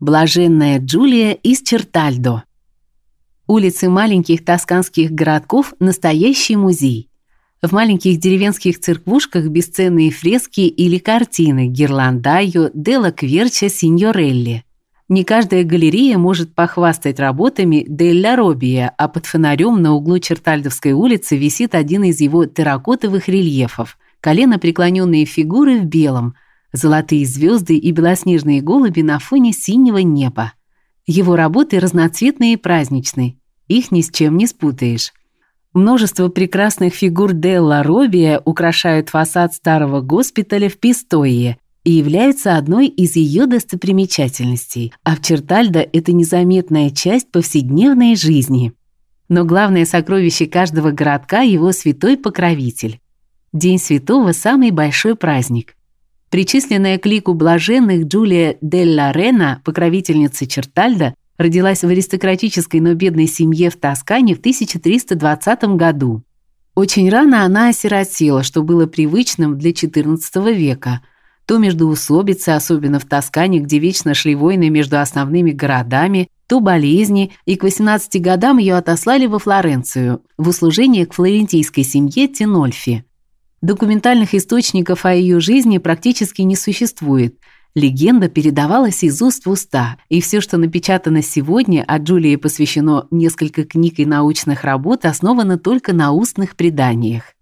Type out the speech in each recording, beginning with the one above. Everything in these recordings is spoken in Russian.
Блаженная Джулия из Чертальдо. Улицы маленьких тосканских городков – настоящий музей. В маленьких деревенских церквушках бесценные фрески или картины Гирландайо, Делла Кверча, Синьорелли. Не каждая галерея может похвастать работами Делля Робия, а под фонарем на углу Чертальдовской улицы висит один из его терракотовых рельефов – колено преклоненные фигуры в белом – золотые звезды и белоснежные голуби на фоне синего неба. Его работы разноцветные и праздничные, их ни с чем не спутаешь. Множество прекрасных фигур Делла Робия украшают фасад старого госпиталя в Пистое и являются одной из ее достопримечательностей, а в Чертальдо это незаметная часть повседневной жизни. Но главное сокровище каждого городка его святой покровитель. День святого самый большой праздник. Причисленная к лику блаженных Джулия Делла Рена, покровительница Чертальда, родилась в аристократической, но бедной семье в Тоскане в 1320 году. Очень рано она осиротела, что было привычным для XIV века. То междоусобицы, особенно в Тоскане, где вечно шли войны между основными городами, то болезни, и к 18 годам ее отослали во Флоренцию, в услужение к флорентийской семье Тинольфи. Документальных источников о ее жизни практически не существует. Легенда передавалась из уст в уста, и все, что напечатано сегодня о Джулии посвящено несколько книг и научных работ, основано только на устных преданиях.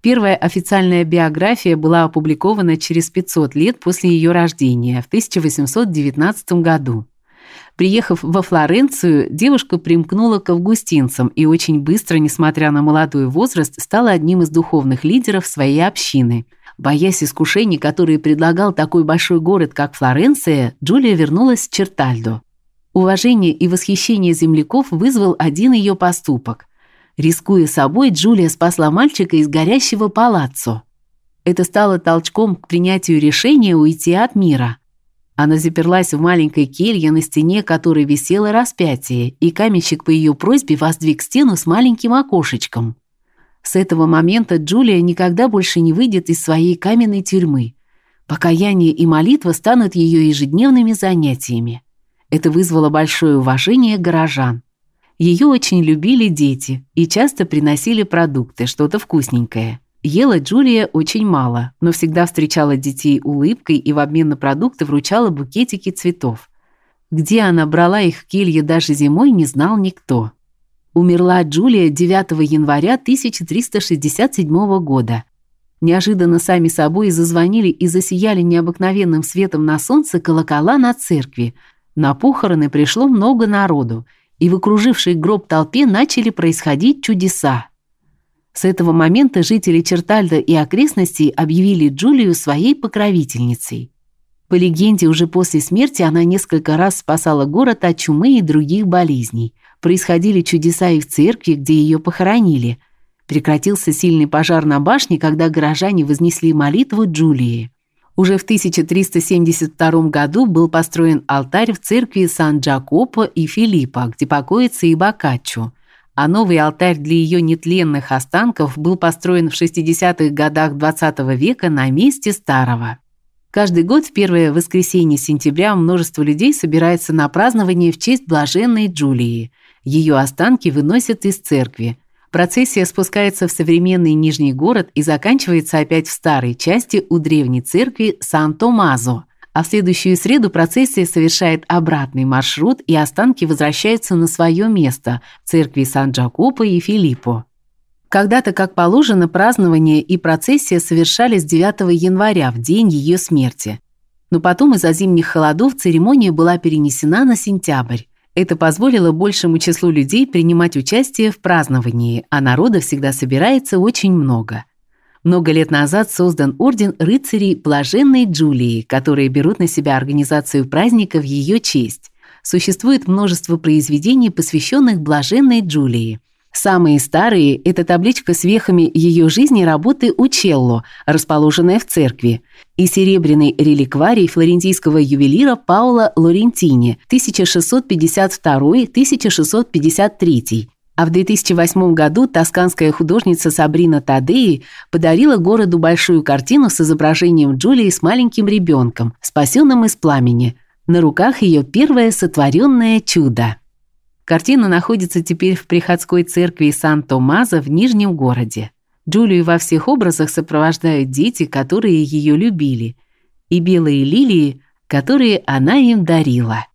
Первая официальная биография была опубликована через 500 лет после ее рождения, в 1819 году. Приехав во Флоренцию, девушка примкнула к августинцам и очень быстро, несмотря на молодой возраст, стала одним из духовных лидеров своей общины. Боясь искушений, которые предлагал такой большой город, как Флоренция, Джулия вернулась в Чертальдо. Уважение и восхищение земляков вызвал один ее поступок. Рискуя собой, Джулия спасла мальчика из горящего палаццо. Это стало толчком к принятию решения уйти от мира. Она заперлась в маленькой келье, на стене которой висело распятие, и каменщик по ее просьбе воздвиг стену с маленьким окошечком. С этого момента Джулия никогда больше не выйдет из своей каменной тюрьмы. Покаяние и молитва станут ее ежедневными занятиями. Это вызвало большое уважение горожан. Ее очень любили дети и часто приносили продукты, что-то вкусненькое. Ела Джулия очень мало, но всегда встречала детей улыбкой и в обмен на продукты вручала букетики цветов. Где она брала их в келье даже зимой, не знал никто. Умерла Джулия 9 января 1367 года. Неожиданно сами собой зазвонили и засияли необыкновенным светом на солнце колокола на церкви. На похороны пришло много народу, и в окружившей гроб толпе начали происходить чудеса. С этого момента жители Чертальда и окрестностей объявили Джулию своей покровительницей. По легенде, уже после смерти она несколько раз спасала город от чумы и других болезней. Происходили чудеса и в церкви, где ее похоронили. Прекратился сильный пожар на башне, когда горожане вознесли молитву Джулии. Уже в 1372 году был построен алтарь в церкви Сан-Джакопо и Филиппа, где покоится и Боккаччо а новый алтарь для ее нетленных останков был построен в 60-х годах XX -го века на месте старого. Каждый год в первое воскресенье сентября множество людей собирается на празднование в честь блаженной Джулии. Ее останки выносят из церкви. Процессия спускается в современный Нижний город и заканчивается опять в старой части у древней церкви Сан-Томазо а в следующую среду процессия совершает обратный маршрут, и останки возвращаются на свое место в церкви Сан-Джакопо и Филиппо. Когда-то, как положено, празднование и процессия совершались 9 января, в день ее смерти. Но потом из-за зимних холодов церемония была перенесена на сентябрь. Это позволило большему числу людей принимать участие в праздновании, а народа всегда собирается очень много. Много лет назад создан орден рыцарей Блаженной Джулии, которые берут на себя организацию праздника в ее честь. Существует множество произведений, посвященных Блаженной Джулии. Самые старые это табличка с вехами ее жизни работы Учелло, расположенная в церкви, и серебряный реликварий флорентийского ювелира Паула Лорентини 1652-1653 а в 2008 году тосканская художница Сабрина Тадеи подарила городу большую картину с изображением Джулии с маленьким ребенком, спасенным из пламени. На руках ее первое сотворенное чудо. Картина находится теперь в приходской церкви Сан-Томазо в Нижнем городе. Джулию во всех образах сопровождают дети, которые ее любили, и белые лилии, которые она им дарила.